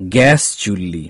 gas Julie.